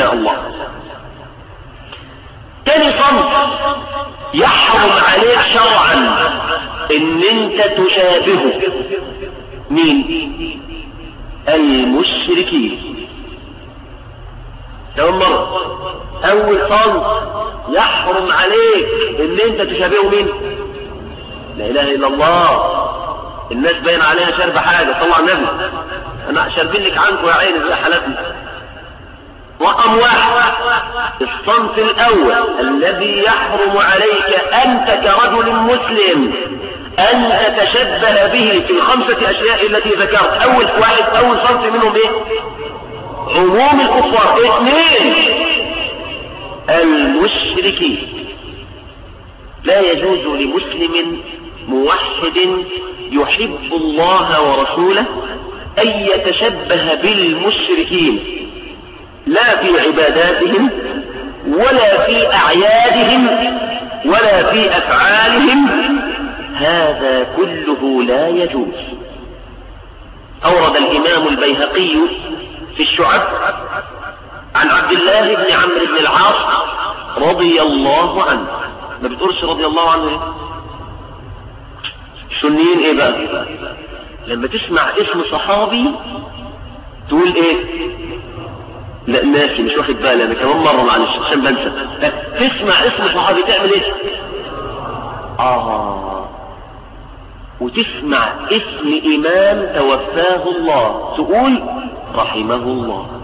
شاء الله. تاني صنف يحرم عليك شرعا إن أنت تشابهه. مين؟ المشركين. مرة أول صنف يحرم عليك إن أنت تشابهه مين؟ لا إله إلا الله. الناس باين عليها شرب حاجة طلع النبي أنا شاربين لك عنكم يا عيني زي حالتنا. رقم واحد الصنف الأول الذي يحرم عليك انت كرجل مسلم أن تتشبه به في الخمسة أشياء التي ذكرت. أول واحد أول صنف منهم إيه؟ عموم الكفار. اثنين المشركين. لا يجوز لمسلم موحد يحب الله ورسوله أن يتشبه بالمشركين. لا في عباداتهم ولا في أعيادهم ولا في أفعالهم. هذا كله لا يجوز. أورد الإمام البيهقي في الشعب عن عبد الله بن عمرو بن العاص رضي الله عنه. ما بتقولش رضي الله عنه. إيه إيه بقى؟ لما تسمع اسم صحابي تقول إيه؟ لا ناسي مش واخد بالي أنا كمان مرة معلش عشان بنسى. تسمع اسم صحابي تعمل إيه؟ آه. وتسمع اسم إمام توفاه الله. تقول رحمه الله.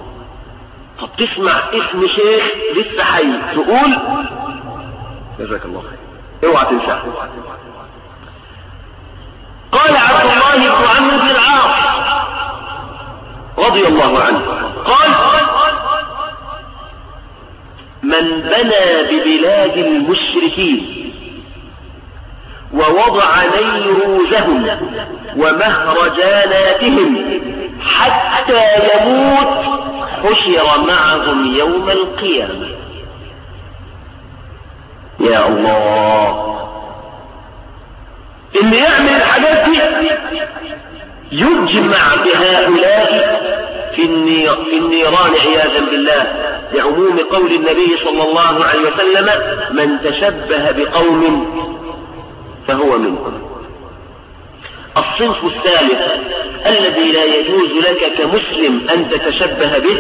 طب تسمع اسم شيخ لسه حي. تقول جزاك الله خير. اوعى تنساه قال عبد الله بن عمرو بن العاص رضي الله عنه قال من بنى ببلاد المشركين ووضع نيروزهم ومهرجاناتهم حتى يموت حشر معهم يوم القيامة. يا الله. اللي يعمل الحاجات دي يجمع بهؤلاء في النير في النيران عياذا بالله. لعموم قول النبي صلى الله عليه وسلم من تشبه بقوم فهو منهم الصنف الثالث الذي لا يجوز لك كمسلم أن تتشبه به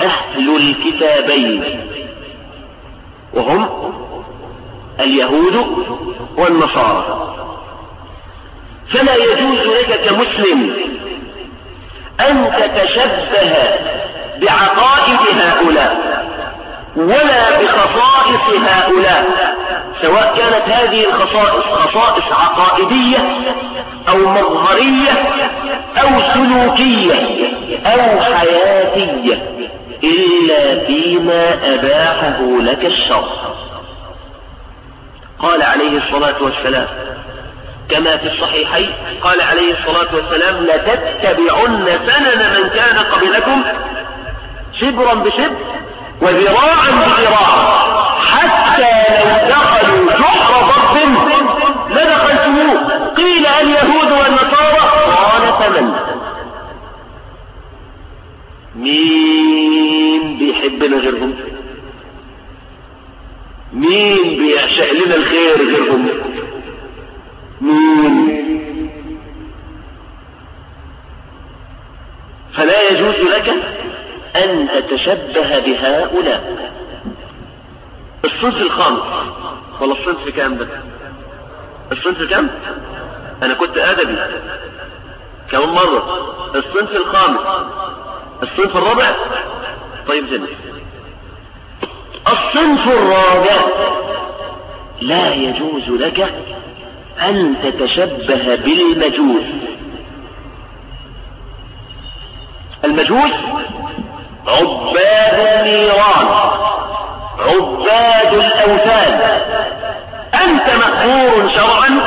أهل الكتابين. وهم اليهود والنصارى. فلا يجوز لك كمسلم أن تتشبه بعقائد هؤلاء ولا بخصائص هؤلاء سواء كانت هذه الخصائص خصائص عقائدية أو مظهرية أو سلوكية أو حياتية إلا فيما أباحه لك الشرع قال عليه الصلاة والسلام كما في الصحيحين قال عليه الصلاة والسلام لتتبعن سنن من كان قبلكم شبرا بشبر وذراعا بذراع. حتى لو دخلوا جحر ضب لدخلتموه. قيل اليهود والنصارى قال فمن؟ مين بيحبنا غيرهم؟ مين بيعشق لنا الخير غيرهم؟ مين؟ فلا يجوز لك أن تتشبه بهؤلاء. الصنف الخامس. ولا الصنف كام ده؟ الصنف كام؟ أنا كنت أدبي. كم مرة؟ الصنف الخامس. الصنف الرابع؟ طيب جميل. الصنف الرابع. لا يجوز لك أن تتشبه بالمجوس. المجوس عباد النيران عباد الأوثان أنت مأمور شرعا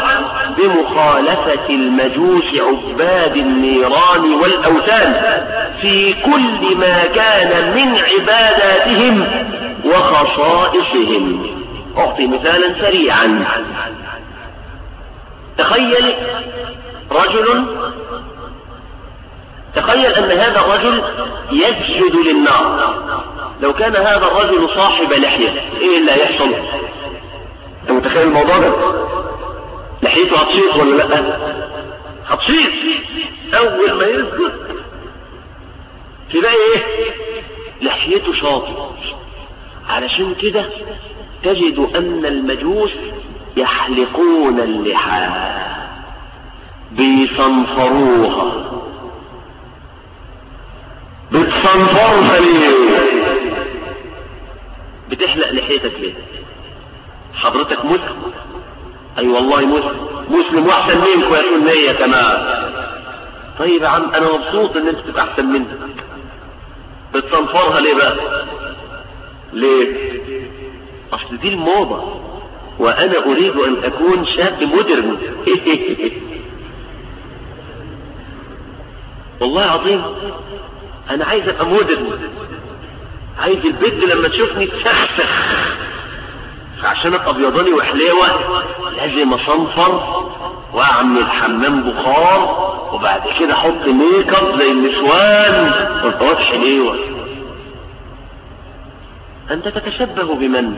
بمخالفة المجوس عباد النيران والأوثان في كل ما كان من عباداتهم وخصائصهم. أعطي مثالا سريعا. تخيل رجل تخيل أن هذا الرجل يسجد للنار. لو كان هذا الرجل صاحب لحية إيه اللي هيحصل؟ أنت متخيل الموضوع ده؟ لحيته هتشيط ولا لأ؟ هتشيط أول ما يسجد تلاقي إيه؟ لحيته شاطئ علشان كده تجد أن المجوس يحلقون اللحى. بيصنفروها. بتصنفرها ليه بتحلق لحيتك ليه؟ حضرتك مسلم. أي أيوة والله مسلم. مسلم واحسن منكم يا سنية كمان. طيب يا عم أنا مبسوط إن أنت تبقى أحسن مني. بتصنفرها ليه بقى؟ ليه؟ أصل دي الموضة. وأنا أريد أن أكون شاب modern. والله العظيم أنا عايز أبقى modern. عايز البنت لما تشوفني تسخسخ. فعشان أبقى أبيضاني وحليوة لازم أصنفر وأعمل حمام بخار وبعد كده أحط make up زي النسوان والطوات حليوة أنت تتشبه بمن؟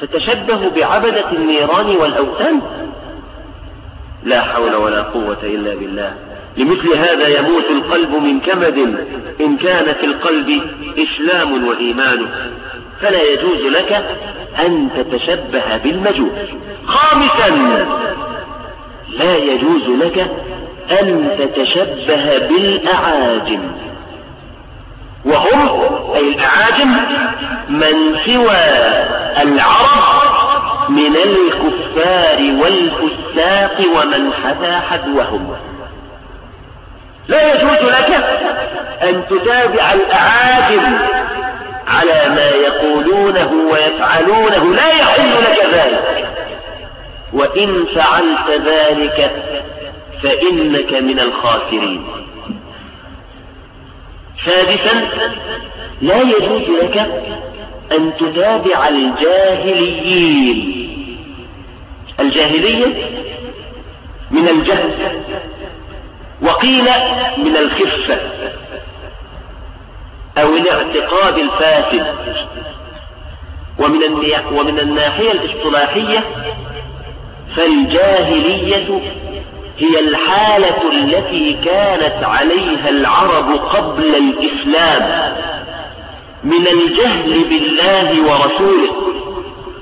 تتشبه بعبدة النيران والأوثان؟ لا حول ولا قوة إلا بالله. لمثل هذا يموت القلب من كمد إن كان في القلب إسلام وإيمان. فلا يجوز لك أن تتشبه بالمجوس. خامسا لا يجوز لك أن تتشبه بالأعاجم. وهم أي الأعاجم من سوى العرب من الكفار والفساق ومن حذا حذوهم. لا يجوز لك أن تتابع الأعاجم على ما يقولونه ويفعلونه. لا يحل لك ذلك. وإن فعلت ذلك فإنك من الخاسرين. سادسا لا يجوز لك أن تتابع الجاهليين. الجاهلية من الجهل. وقيل من الخفة أو الاعتقاد الفاسد ومن ومن الناحية الاصطلاحية فالجاهلية هي الحالة التي كانت عليها العرب قبل الإسلام من الجهل بالله ورسوله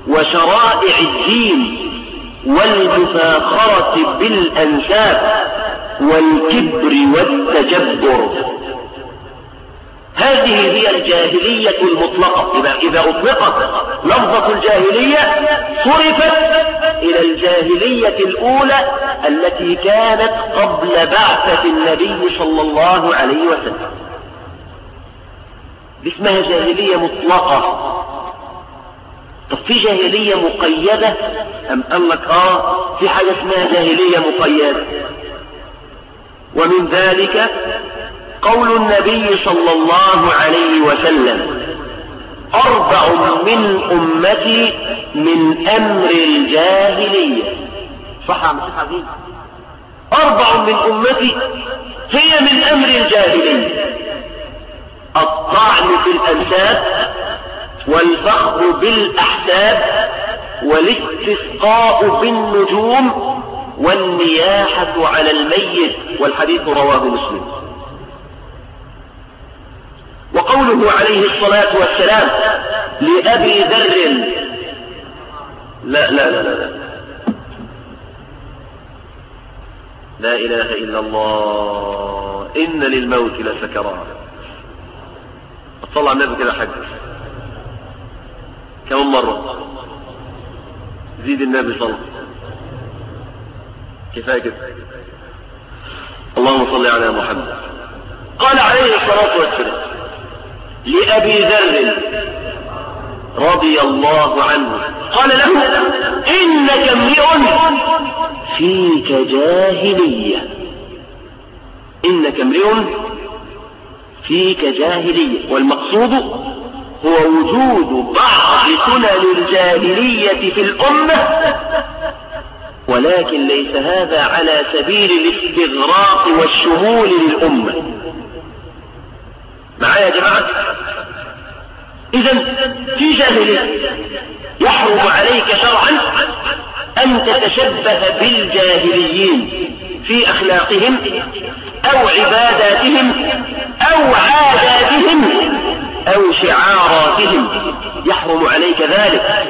وشرائع الدين والمفاخرة بالأنساب. والكبر والتجبر. هذه هي الجاهلية المطلقة. إذا, إذا أطلقت لفظة الجاهلية صرفت إلى الجاهلية الأولى التي كانت قبل بعثة النبي صلى الله عليه وسلم. اسمها جاهلية مطلقة. طب في جاهلية مقيدة؟ أم قال لك آه في حاجة اسمها جاهلية مقيدة. ومن ذلك قول النبي صلى الله عليه وسلم أربع من أمتي من أمر الجاهلية. صح أربع من أمتي هي من أمر الجاهلية. الطعن في الأنساب والفخر بالأحساب والاستسقاء بالنجوم والنياحة على الميت والحديث رواه مسلم. وقوله عليه الصلاة والسلام لأبي ذر لا لا لا لا لا. إله إلا الله إن للموت لسكرات اطلع النبي كده حاج كم مرة؟ زيد النبي صلى الله عليه وسلم. كفاية كده اللهم صل على محمد. قال عليه الصلاة والسلام لأبي ذر رضي الله عنه قال له إنك امرئ فيك جاهلية. إنك امرئ فيك جاهلية. والمقصود هو وجود بعض سنن الجاهلية في الأمة ولكن ليس هذا على سبيل الاستغراق والشمول للأمة. معايا يا جماعة؟ إذا في جاهلية يحرم عليك شرعا أن تتشبه بالجاهليين في أخلاقهم أو عباداتهم أو عاداتهم أو شعاراتهم. يحرم عليك ذلك.